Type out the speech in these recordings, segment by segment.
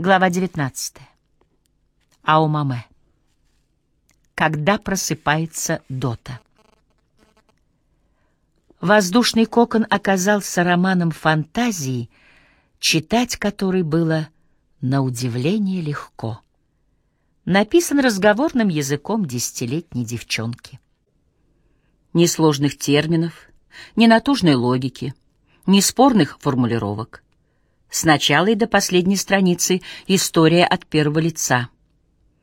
Глава 19. Аумаме. Когда просыпается Дота. Воздушный кокон оказался романом фантазии, читать который было на удивление легко. Написан разговорным языком десятилетней девчонки. Ни сложных терминов, ни натужной логики, ни спорных формулировок — с начала и до последней страницы история от первого лица.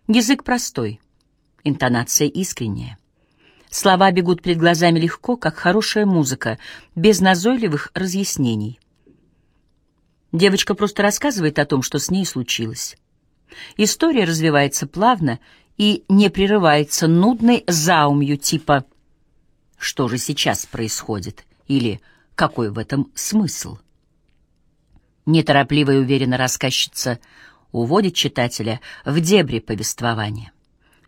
Язык простой, интонация искренняя. Слова бегут перед глазами легко, как хорошая музыка, без назойливых разъяснений. Девочка просто рассказывает о том, что с ней случилось. История развивается плавно и не прерывается нудной заумью типа «Что же сейчас происходит?» или «Какой в этом смысл?» Неторопливо и уверенно рассказчица уводит читателя в дебри повествования.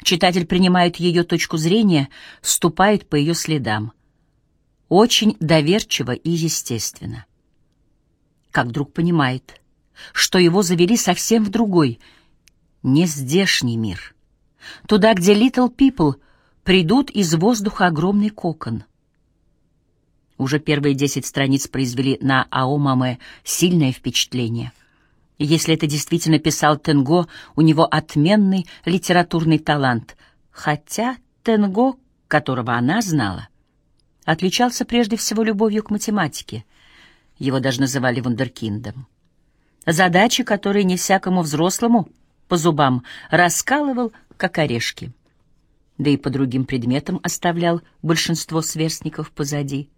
Читатель принимает ее точку зрения, ступает по ее следам. Очень доверчиво и естественно. Как вдруг понимает, что его завели совсем в другой, нездешний мир. Туда, где Little People придут из воздуха огромный кокон — уже первые десять страниц произвели на Аомаме сильное впечатление. Если это действительно писал Тенго, у него отменный литературный талант. Хотя Тенго, которого она знала, отличался прежде всего любовью к математике. Его даже называли вундеркиндом. Задачи, которые не всякому взрослому по зубам раскалывал, как орешки. Да и по другим предметам оставлял большинство сверстников позади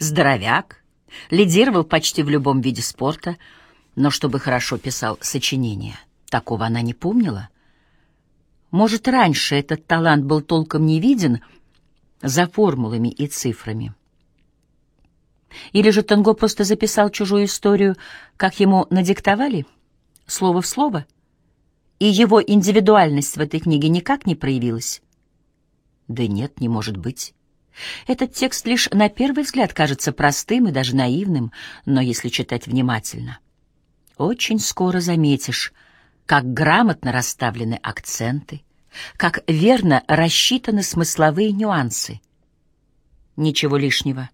здоровяк, лидировал почти в любом виде спорта, но чтобы хорошо писал сочинения, такого она не помнила. Может, раньше этот талант был толком не виден за формулами и цифрами. Или же Танго просто записал чужую историю, как ему надиктовали, слово в слово, и его индивидуальность в этой книге никак не проявилась? Да нет, не может быть. Этот текст лишь на первый взгляд кажется простым и даже наивным, но если читать внимательно, очень скоро заметишь, как грамотно расставлены акценты, как верно рассчитаны смысловые нюансы. Ничего лишнего.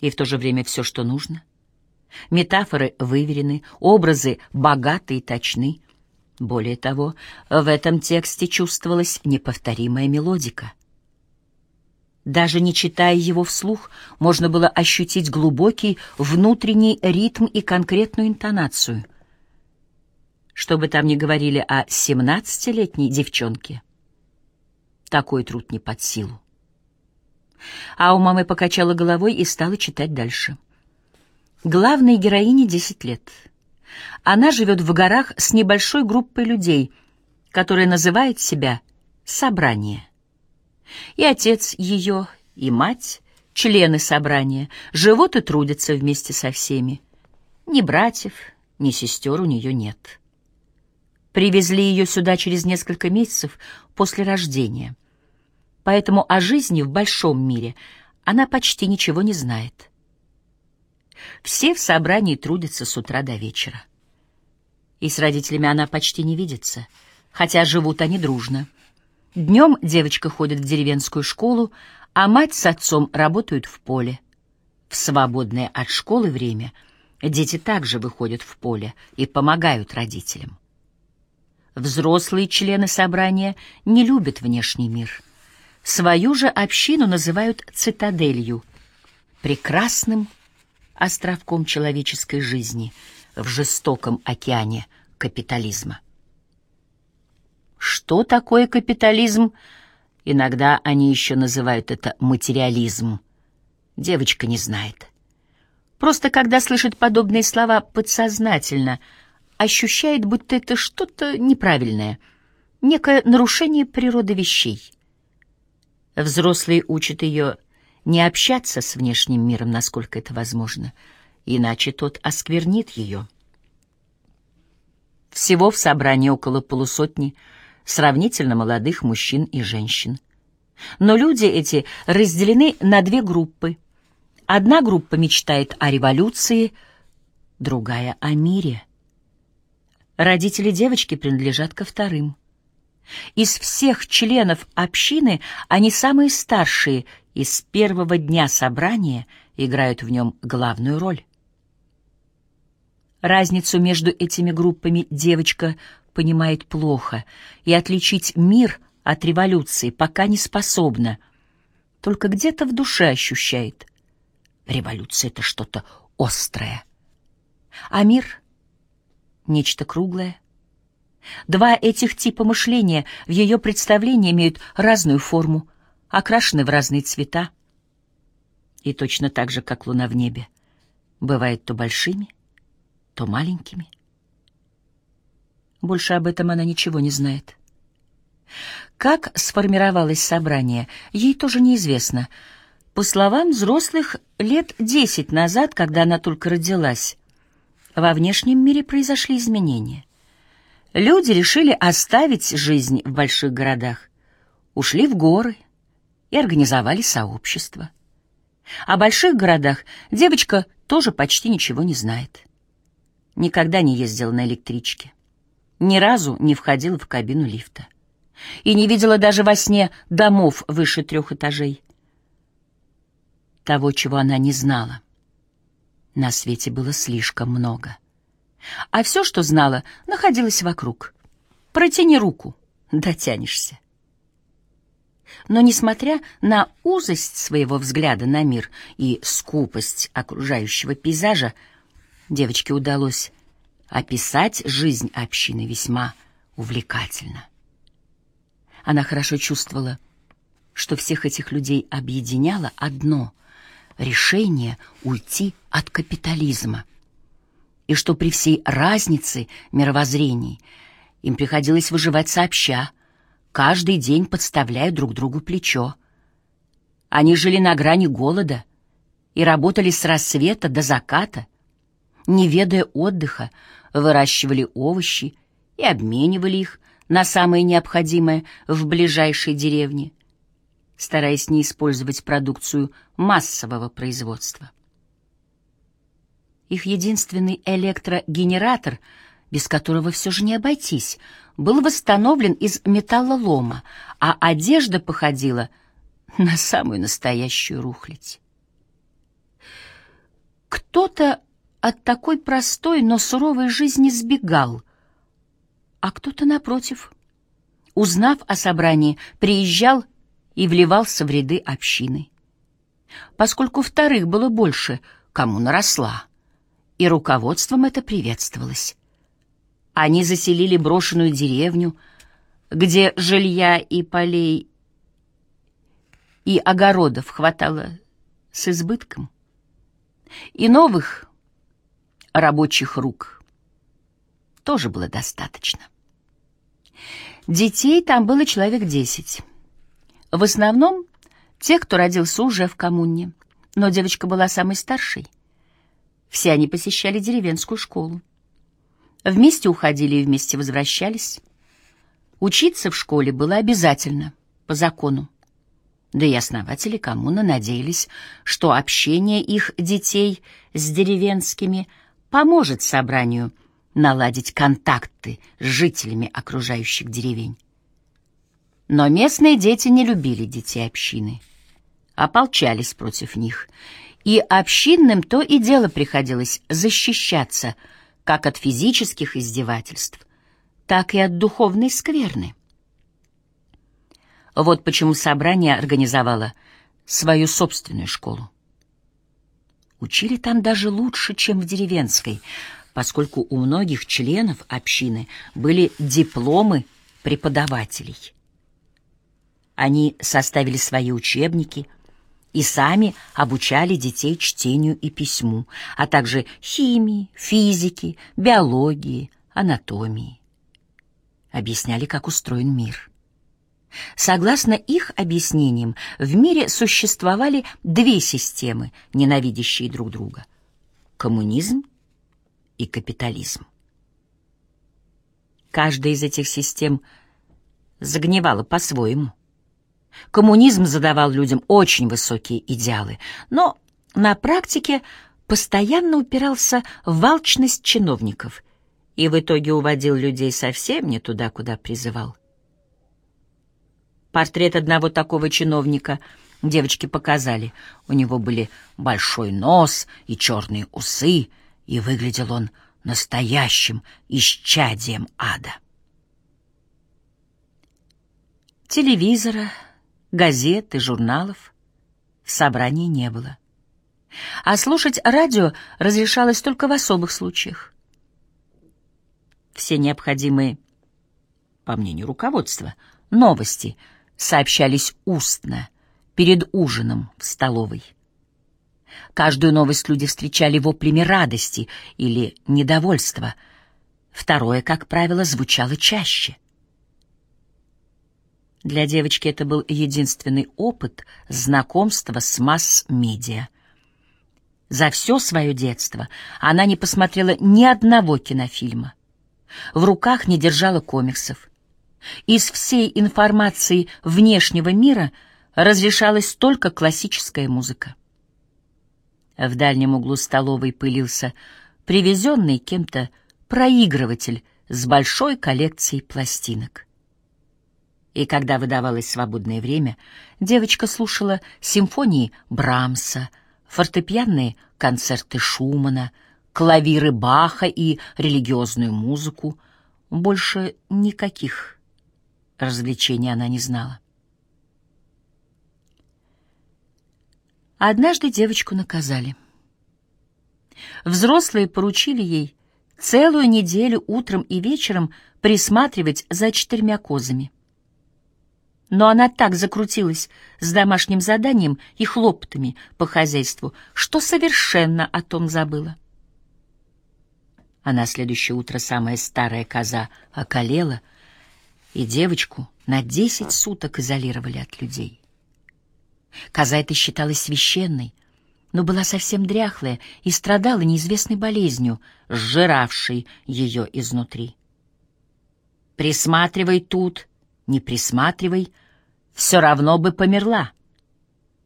И в то же время все, что нужно. Метафоры выверены, образы богаты и точны. Более того, в этом тексте чувствовалась неповторимая мелодика. Даже не читая его вслух, можно было ощутить глубокий внутренний ритм и конкретную интонацию. Что бы там ни говорили о семнадцатилетней девчонке, такой труд не под силу. А у мамы покачала головой и стала читать дальше. Главной героине десять лет. Она живет в горах с небольшой группой людей, которая называет себя «собрание». И отец ее, и мать, члены собрания, живут и трудятся вместе со всеми. Ни братьев, ни сестер у нее нет. Привезли ее сюда через несколько месяцев после рождения. Поэтому о жизни в большом мире она почти ничего не знает. Все в собрании трудятся с утра до вечера. И с родителями она почти не видится, хотя живут они дружно. Днем девочка ходит в деревенскую школу, а мать с отцом работают в поле. В свободное от школы время дети также выходят в поле и помогают родителям. Взрослые члены собрания не любят внешний мир. Свою же общину называют цитаделью, прекрасным островком человеческой жизни в жестоком океане капитализма. Что такое капитализм? Иногда они еще называют это материализм. Девочка не знает. Просто когда слышит подобные слова подсознательно, ощущает, будто это что-то неправильное, некое нарушение природы вещей. Взрослые учат ее не общаться с внешним миром, насколько это возможно, иначе тот осквернит ее. Всего в собрании около полусотни – сравнительно молодых мужчин и женщин. Но люди эти разделены на две группы. Одна группа мечтает о революции, другая — о мире. Родители девочки принадлежат ко вторым. Из всех членов общины они самые старшие и с первого дня собрания играют в нем главную роль. Разницу между этими группами девочка понимает плохо и отличить мир от революции пока не способна, только где-то в душе ощущает. Революция — это что-то острое, а мир — нечто круглое — Два этих типа мышления в ее представлении имеют разную форму, окрашены в разные цвета. И точно так же, как луна в небе, бывает то большими, то маленькими. Больше об этом она ничего не знает. Как сформировалось собрание, ей тоже неизвестно. По словам взрослых, лет десять назад, когда она только родилась, во внешнем мире произошли изменения. Люди решили оставить жизнь в больших городах, ушли в горы и организовали сообщество. О больших городах девочка тоже почти ничего не знает. Никогда не ездила на электричке, ни разу не входила в кабину лифта и не видела даже во сне домов выше трех этажей. Того, чего она не знала, на свете было слишком много — а все, что знала, находилось вокруг. Протяни руку, дотянешься. Но, несмотря на узость своего взгляда на мир и скупость окружающего пейзажа, девочке удалось описать жизнь общины весьма увлекательно. Она хорошо чувствовала, что всех этих людей объединяло одно — решение уйти от капитализма — и что при всей разнице мировоззрений им приходилось выживать сообща, каждый день подставляя друг другу плечо. Они жили на грани голода и работали с рассвета до заката, не ведая отдыха, выращивали овощи и обменивали их на самое необходимое в ближайшей деревне, стараясь не использовать продукцию массового производства. Их единственный электрогенератор, без которого все же не обойтись, был восстановлен из металлолома, а одежда походила на самую настоящую рухлядь. Кто-то от такой простой, но суровой жизни сбегал, а кто-то, напротив, узнав о собрании, приезжал и вливался в ряды общины. Поскольку вторых было больше, кому наросла и руководством это приветствовалось. Они заселили брошенную деревню, где жилья и полей и огородов хватало с избытком, и новых рабочих рук тоже было достаточно. Детей там было человек десять. В основном те, кто родился уже в коммуне, но девочка была самой старшей — все они посещали деревенскую школу. Вместе уходили и вместе возвращались. Учиться в школе было обязательно, по закону. Да и основатели коммуны надеялись, что общение их детей с деревенскими поможет собранию наладить контакты с жителями окружающих деревень. Но местные дети не любили детей общины, ополчались против них и общинным то и дело приходилось защищаться как от физических издевательств, так и от духовной скверны. Вот почему собрание организовало свою собственную школу. Учили там даже лучше, чем в деревенской, поскольку у многих членов общины были дипломы преподавателей. Они составили свои учебники – и сами обучали детей чтению и письму, а также химии, физике, биологии, анатомии. Объясняли, как устроен мир. Согласно их объяснениям, в мире существовали две системы, ненавидящие друг друга — коммунизм и капитализм. Каждая из этих систем загнивала по-своему. Коммунизм задавал людям очень высокие идеалы, но на практике постоянно упирался в алчность чиновников и в итоге уводил людей совсем не туда, куда призывал. Портрет одного такого чиновника девочки показали. У него были большой нос и черные усы, и выглядел он настоящим исчадием ада. Телевизора, газет и журналов в собрании не было. А слушать радио разрешалось только в особых случаях. Все необходимые, по мнению руководства, новости сообщались устно, перед ужином в столовой. Каждую новость люди встречали воплями радости или недовольства. Второе, как правило, звучало чаще. Для девочки это был единственный опыт знакомства с масс-медиа. За все свое детство она не посмотрела ни одного кинофильма. В руках не держала комиксов. Из всей информации внешнего мира разрешалась только классическая музыка. В дальнем углу столовой пылился привезенный кем-то проигрыватель с большой коллекцией пластинок. И когда выдавалось свободное время, девочка слушала симфонии Брамса, фортепианные концерты Шумана, клавиры Баха и религиозную музыку. Больше никаких развлечений она не знала. Однажды девочку наказали. Взрослые поручили ей целую неделю утром и вечером присматривать за четырьмя козами. Но она так закрутилась с домашним заданием и хлопотами по хозяйству, что совершенно о том забыла. А на следующее утро самая старая коза околела, и девочку на десять суток изолировали от людей. Коза эта считалась священной, но была совсем дряхлая и страдала неизвестной болезнью, сжиравшей ее изнутри. «Присматривай тут, не присматривай, все равно бы померла.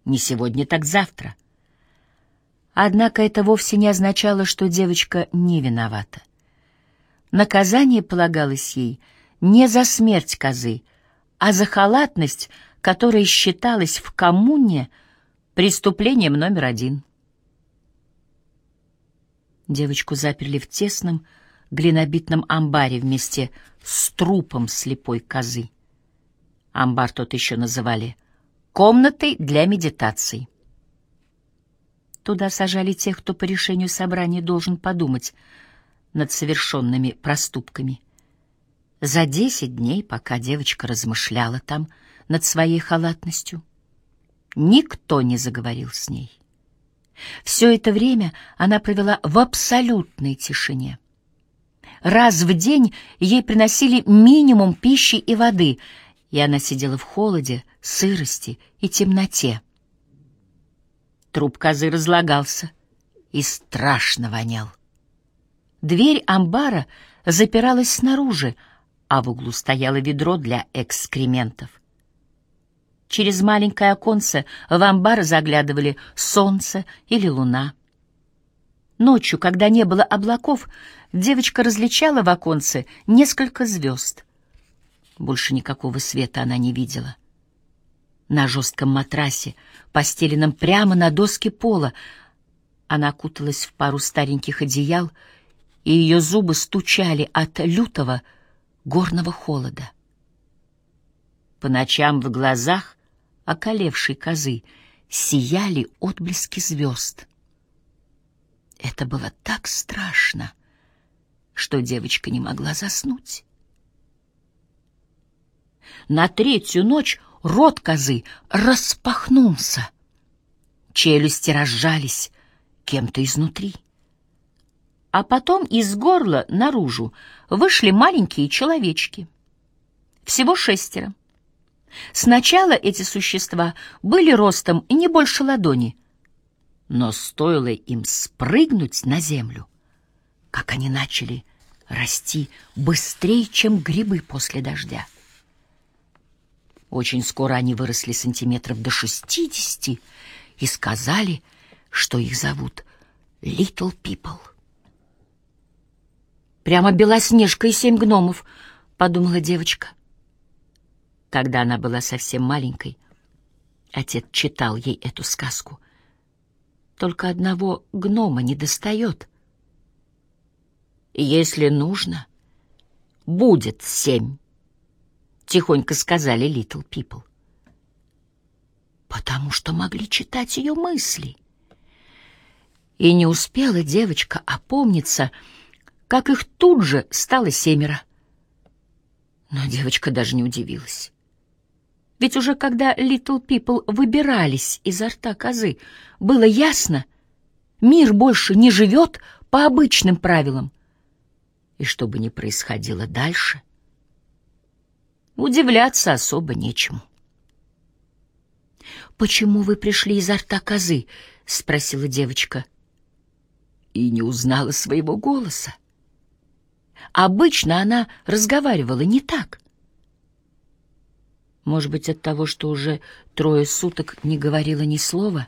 Не сегодня, так завтра». Однако это вовсе не означало, что девочка не виновата. Наказание полагалось ей не за смерть козы, а за халатность, которое считалось в коммуне преступлением номер один. Девочку заперли в тесном глинобитном амбаре вместе с трупом слепой козы. Амбар тот еще называли «комнатой для медитаций». Туда сажали тех, кто по решению собрания должен подумать над совершенными проступками. За десять дней, пока девочка размышляла там, — над своей халатностью. Никто не заговорил с ней. Все это время она провела в абсолютной тишине. Раз в день ей приносили минимум пищи и воды, и она сидела в холоде, сырости и темноте. Труп козы разлагался и страшно вонял. Дверь амбара запиралась снаружи, а в углу стояло ведро для экскрементов. Через маленькое оконце в амбар заглядывали солнце или луна. Ночью, когда не было облаков, девочка различала в оконце несколько звезд. Больше никакого света она не видела. На жестком матрасе, постеленном прямо на доске пола, она окуталась в пару стареньких одеял, и ее зубы стучали от лютого горного холода. По ночам в глазах околевшей козы сияли отблески звезд. Это было так страшно, что девочка не могла заснуть. На третью ночь рот козы распахнулся. Челюсти разжались кем-то изнутри. А потом из горла наружу вышли маленькие человечки. Всего шестеро. Сначала эти существа были ростом не больше ладони, но стоило им спрыгнуть на землю, как они начали расти быстрее, чем грибы после дождя. Очень скоро они выросли сантиметров до шестидесяти и сказали, что их зовут Little People. Прямо Белоснежка и семь гномов, — подумала девочка. Когда она была совсем маленькой, отец читал ей эту сказку. Только одного гнома не достает. Если нужно, будет семь, — тихонько сказали Little People. Потому что могли читать ее мысли. И не успела девочка опомниться, как их тут же стало семеро. Но девочка даже не удивилась. Ведь уже когда Little People выбирались изо рта козы, было ясно, мир больше не живет по обычным правилам. И что бы ни происходило дальше, удивляться особо нечему. «Почему вы пришли изо рта козы?» — спросила девочка и не узнала своего голоса. Обычно она разговаривала не так. Может быть, от того, что уже трое суток не говорила ни слова?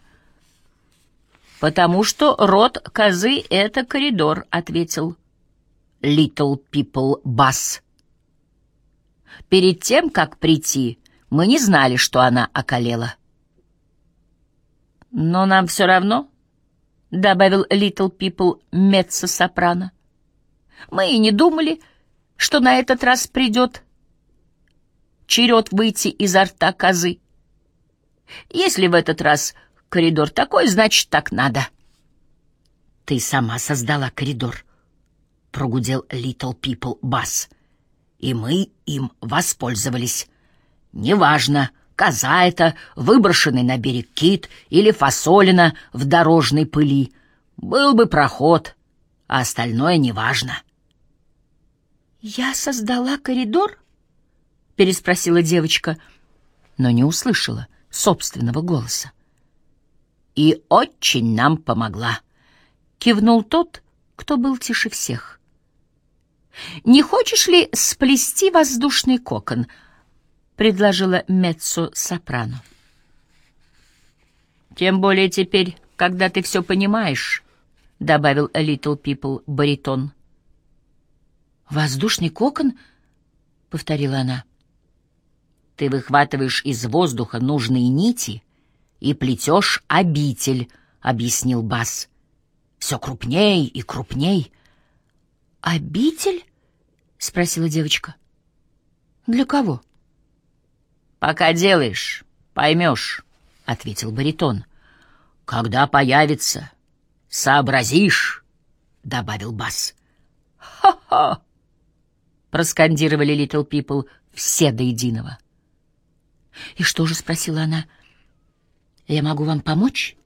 «Потому что род козы — это коридор», — ответил Little People Bass. «Перед тем, как прийти, мы не знали, что она околела». «Но нам все равно», — добавил Little People меццо-сопрано. «Мы и не думали, что на этот раз придет черед выйти изо рта козы. Если в этот раз коридор такой, значит, так надо». «Ты сама создала коридор», — прогудел Little People Бас. «И мы им воспользовались. Неважно, — коза это, выброшенный на берег кит или фасолина в дорожной пыли. Был бы проход, а остальное неважно. «Я создала коридор?» — переспросила девочка, но не услышала собственного голоса. «И очень нам помогла», — кивнул тот, кто был тише всех. «Не хочешь ли сплести воздушный кокон?» — предложила меццо-сопрано. «Тем более теперь, когда ты все понимаешь», — добавил Little People баритон. «Воздушный кокон?» — повторила она. «Ты выхватываешь из воздуха нужные нити и плетешь обитель», — объяснил Бас. «Все крупней и крупней». «Обитель?» — спросила девочка. «Для кого?» «Пока делаешь, поймешь», — ответил баритон. «Когда появится, сообразишь», — добавил бас. «Ха-ха!» — проскандировали Литл Пипл все до единого. «И что же?» — спросила она. «Я могу вам помочь?»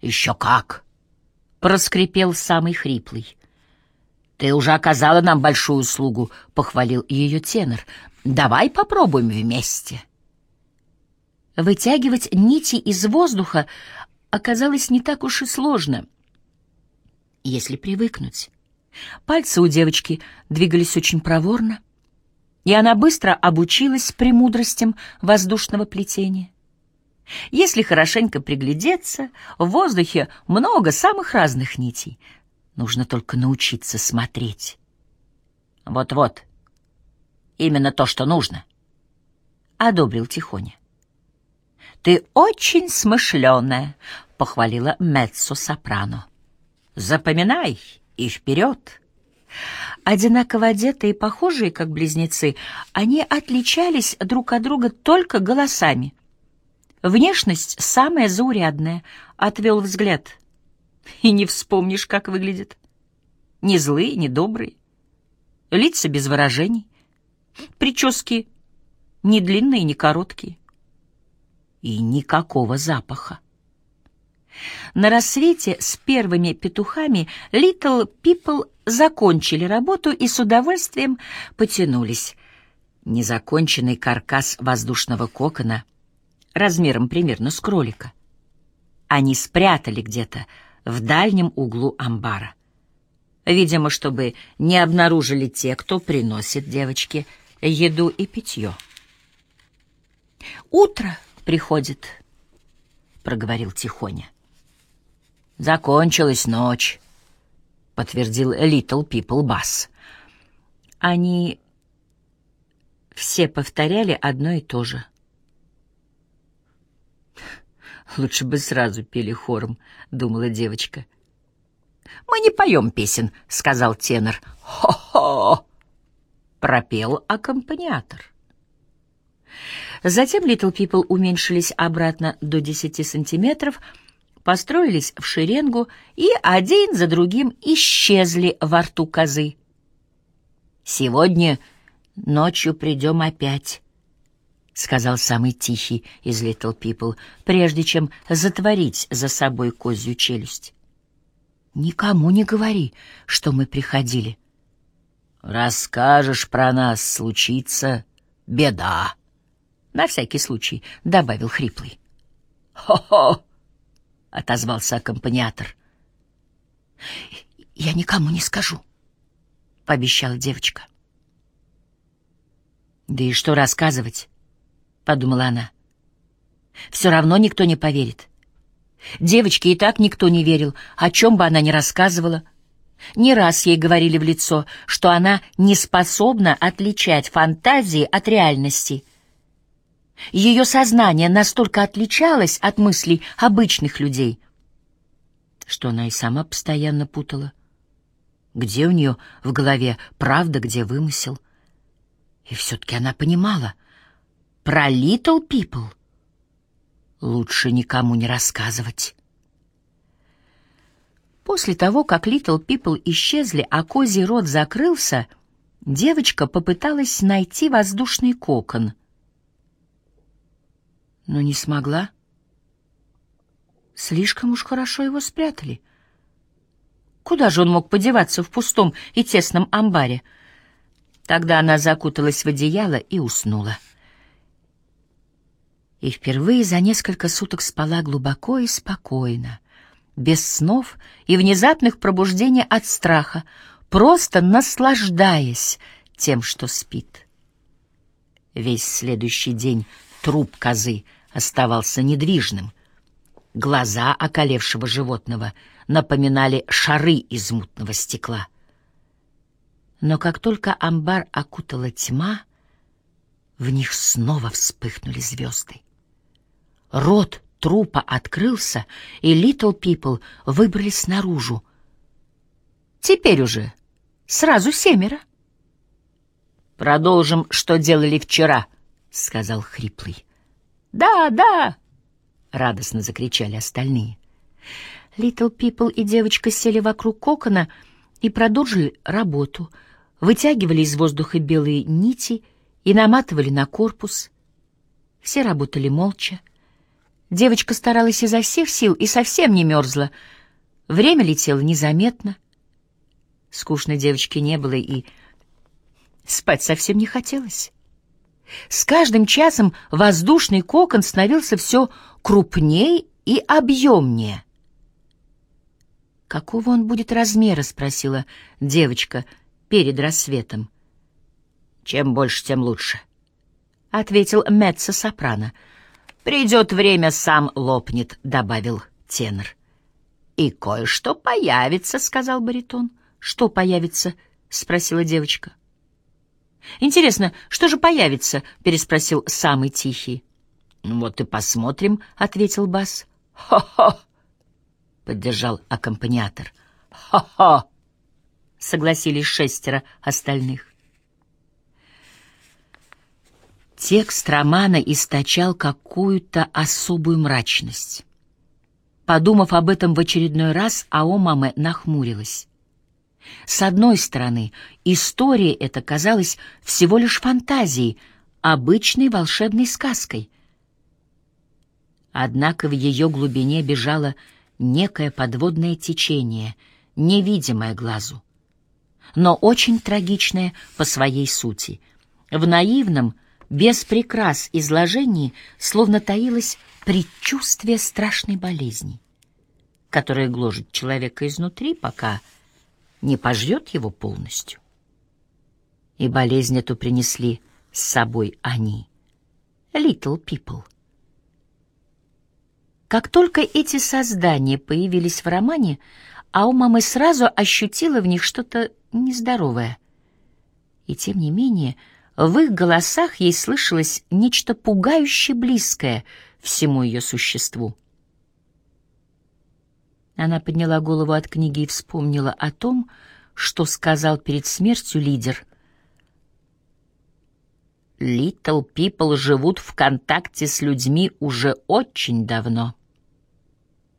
«Еще как!» — проскрипел самый хриплый. «Ты уже оказала нам большую услугу», — похвалил ее тенор. «Давай попробуем вместе». Вытягивать нити из воздуха оказалось не так уж и сложно, если привыкнуть. Пальцы у девочки двигались очень проворно, и она быстро обучилась премудростям воздушного плетения. Если хорошенько приглядеться, в воздухе много самых разных нитей. Нужно только научиться смотреть. Вот-вот, именно то, что нужно, — одобрил Тихоня. «Ты очень смышленая», — похвалила Меццо-сопрано. «Запоминай и вперед!» Одинаково одетые и похожие, как близнецы, они отличались друг от друга только голосами. Внешность самая заурядная, отвел взгляд. И не вспомнишь, как выглядит. Не злые, не добрые. Лица без выражений. Прически не длинные, не короткие и никакого запаха. На рассвете с первыми петухами Little People закончили работу и с удовольствием потянулись. Незаконченный каркас воздушного кокона размером примерно с кролика. Они спрятали где-то в дальнем углу амбара. Видимо, чтобы не обнаружили те, кто приносит девочке еду и питье. Утро приходит, — проговорил Тихоня. Закончилась ночь, — подтвердил Little People Bass. Они все повторяли одно и то же. «Лучше бы сразу пели хором», — думала девочка. «Мы не поем песен», — сказал тенор. «Хо-хо!» — пропел аккомпаниатор. Затем Little People уменьшились обратно до десяти сантиметров, построились в шеренгу и один за другим исчезли во рту козы. «Сегодня ночью придем опять», — сказал самый тихий из Little People, прежде чем затворить за собой козью челюсть. «Никому не говори, что мы приходили». «Расскажешь про нас, случится беда», — на всякий случай добавил хриплый. «Хо-хо!» — отозвался аккомпаниатор. «Я никому не скажу», — пообещала девочка. «Да и что рассказывать?» — подумала она. «Все равно никто не поверит. Девочке и так никто не верил, о чем бы она ни рассказывала. Не раз ей говорили в лицо, что она не способна отличать фантазии от реальности. Ее сознание настолько отличалось от мыслей обычных людей, что она и сама постоянно путала. Где у нее в голове правда, где вымысел — и все-таки она понимала, про Little People лучше никому не рассказывать. После того, как Little People исчезли, а козий рот закрылся, девочка попыталась найти воздушный кокон. Но не смогла. Слишком уж хорошо его спрятали. Куда же он мог подеваться в пустом и тесном амбаре? — Тогда она закуталась в одеяло и уснула. И впервые за несколько суток спала глубоко и спокойно, без снов и внезапных пробуждений от страха, просто наслаждаясь тем, что спит. Весь следующий день труп козы оставался недвижным. Глаза околевшего животного напоминали шары из мутного стекла — но как только амбар окутала тьма, в них снова вспыхнули звезды. Рот трупа открылся, и Little People выбрались наружу. Теперь уже сразу семеро. «Продолжим, что делали вчера», — сказал хриплый. «Да, да!» — радостно закричали остальные. Little People и девочка сели вокруг кокона и продолжили работу — вытягивали из воздуха белые нити и наматывали на корпус. Все работали молча. Девочка старалась изо всех сил и совсем не мерзла. Время летело незаметно. Скучно девочке не было, и спать совсем не хотелось. С каждым часом воздушный кокон становился все крупнее и объемнее. «Какого он будет размера?» — спросила девочка — перед рассветом. «Чем больше, тем лучше», — ответил Меццо-сопрано. «Придет время, сам лопнет», — добавил тенор. «И кое-что появится», — сказал баритон. «Что появится?» — спросила девочка. «Интересно, что же появится?» — переспросил самый тихий. «Вот и посмотрим», — ответил бас. «Хо-хо!» — поддержал аккомпаниатор. «Хо-хо!» — согласились шестеро остальных. Текст романа источал какую-то особую мрачность. Подумав об этом в очередной раз, Аомаме нахмурилась. С одной стороны, история эта казалась всего лишь фантазией, обычной волшебной сказкой. Однако в ее глубине бежало некое подводное течение, невидимое глазу но очень трагичное по своей сути. В наивном, без прикрас изложении словно таилось предчувствие страшной болезни, которая гложет человека изнутри, пока не пожрет его полностью. И болезнь эту принесли с собой они, little people. Как только эти создания появились в романе, а у мамы сразу ощутила в них что-то нездоровое. И тем не менее, в их голосах ей слышалось нечто пугающе близкое всему ее существу. Она подняла голову от книги и вспомнила о том, что сказал перед смертью лидер. «Little people живут в контакте с людьми уже очень давно.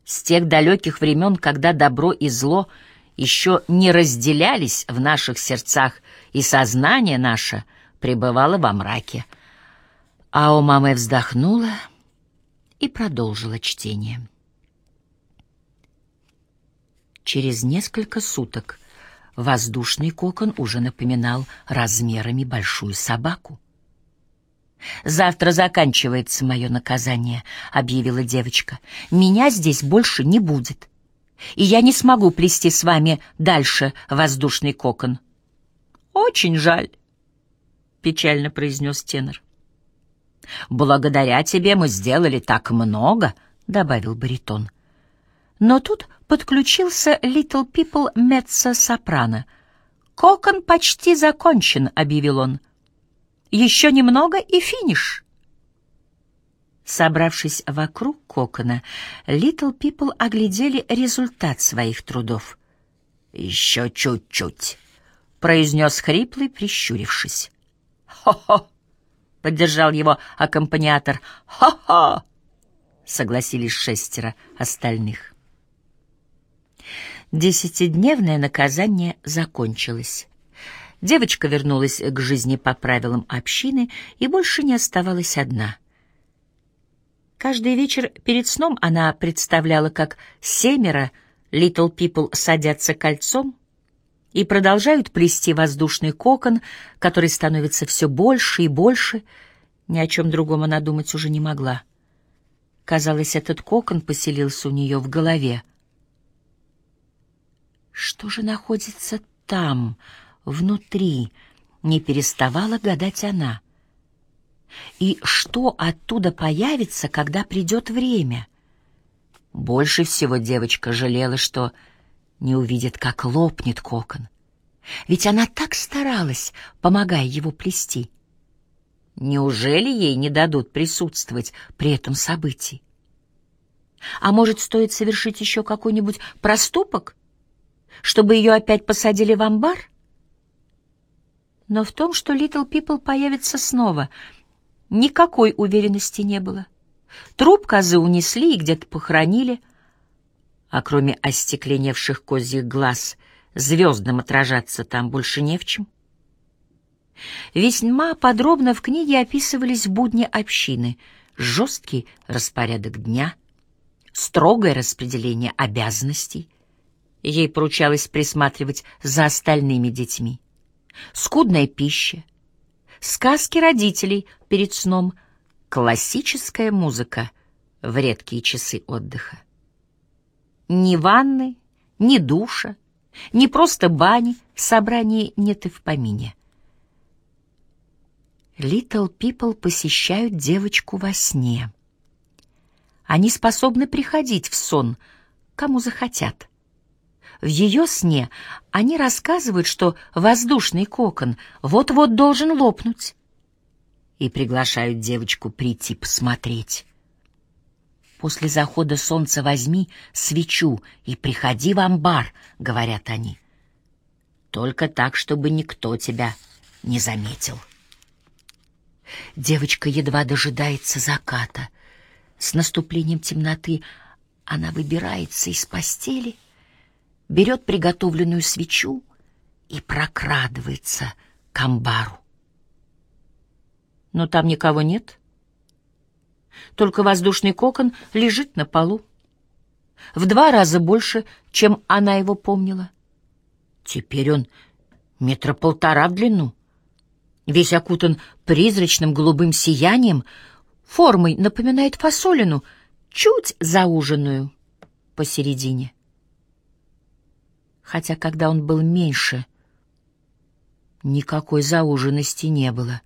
С тех далеких времен, когда добро и зло еще не разделялись в наших сердцах, и сознание наше пребывало во мраке». А у мамы вздохнула и продолжила чтение. Через несколько суток воздушный кокон уже напоминал размерами большую собаку. «Завтра заканчивается мое наказание», — объявила девочка. «Меня здесь больше не будет, и я не смогу плести с вами дальше воздушный кокон». «Очень жаль», — печально произнес тенор. «Благодаря тебе мы сделали так много», — добавил баритон. Но тут подключился Little People меццо-сопрано. «Кокон почти закончен», — объявил он. «Еще немного и финиш». Собравшись вокруг кокона, Little People оглядели результат своих трудов. «Еще чуть-чуть», — произнес хриплый, прищурившись. «Хо-хо!» — поддержал его аккомпаниатор. «Хо-хо!» — согласились шестеро остальных. Десятидневное наказание закончилось. Девочка вернулась к жизни по правилам общины и больше не оставалась одна. Каждый вечер перед сном она представляла, как семеро Little People садятся кольцом и продолжают плести воздушный кокон, который становится все больше и больше. Ни о чем другом она думать уже не могла. Казалось, этот кокон поселился у нее в голове — что же находится там, внутри, не переставала гадать она. И что оттуда появится, когда придет время? Больше всего девочка жалела, что не увидит, как лопнет кокон. Ведь она так старалась, помогая его плести. Неужели ей не дадут присутствовать при этом событии? А может, стоит совершить еще какой-нибудь проступок, чтобы ее опять посадили в амбар? Но в том, что Little People появится снова, никакой уверенности не было. Труп козы унесли и где-то похоронили, а кроме остекленевших козьих глаз звездам отражаться там больше не в чем. Весьма подробно в книге описывались будни общины, жесткий распорядок дня, строгое распределение обязанностей — Ей поручалось присматривать за остальными детьми. Скудная пища, сказки родителей перед сном, классическая музыка в редкие часы отдыха. Ни ванны, ни душа, ни просто бани, собраний нет и в помине. Little People посещают девочку во сне. Они способны приходить в сон, кому захотят. В ее сне они рассказывают, что воздушный кокон вот-вот должен лопнуть, и приглашают девочку прийти посмотреть. «После захода солнца возьми свечу и приходи в амбар», — говорят они. «Только так, чтобы никто тебя не заметил». Девочка едва дожидается заката. С наступлением темноты она выбирается из постели — берет приготовленную свечу и прокрадывается к амбару. Но там никого нет. Только воздушный кокон лежит на полу. В два раза больше, чем она его помнила. Теперь он метра полтора в длину. Весь окутан призрачным голубым сиянием, формой напоминает фасолину, чуть зауженную посередине хотя когда он был меньше, никакой зауженности не было.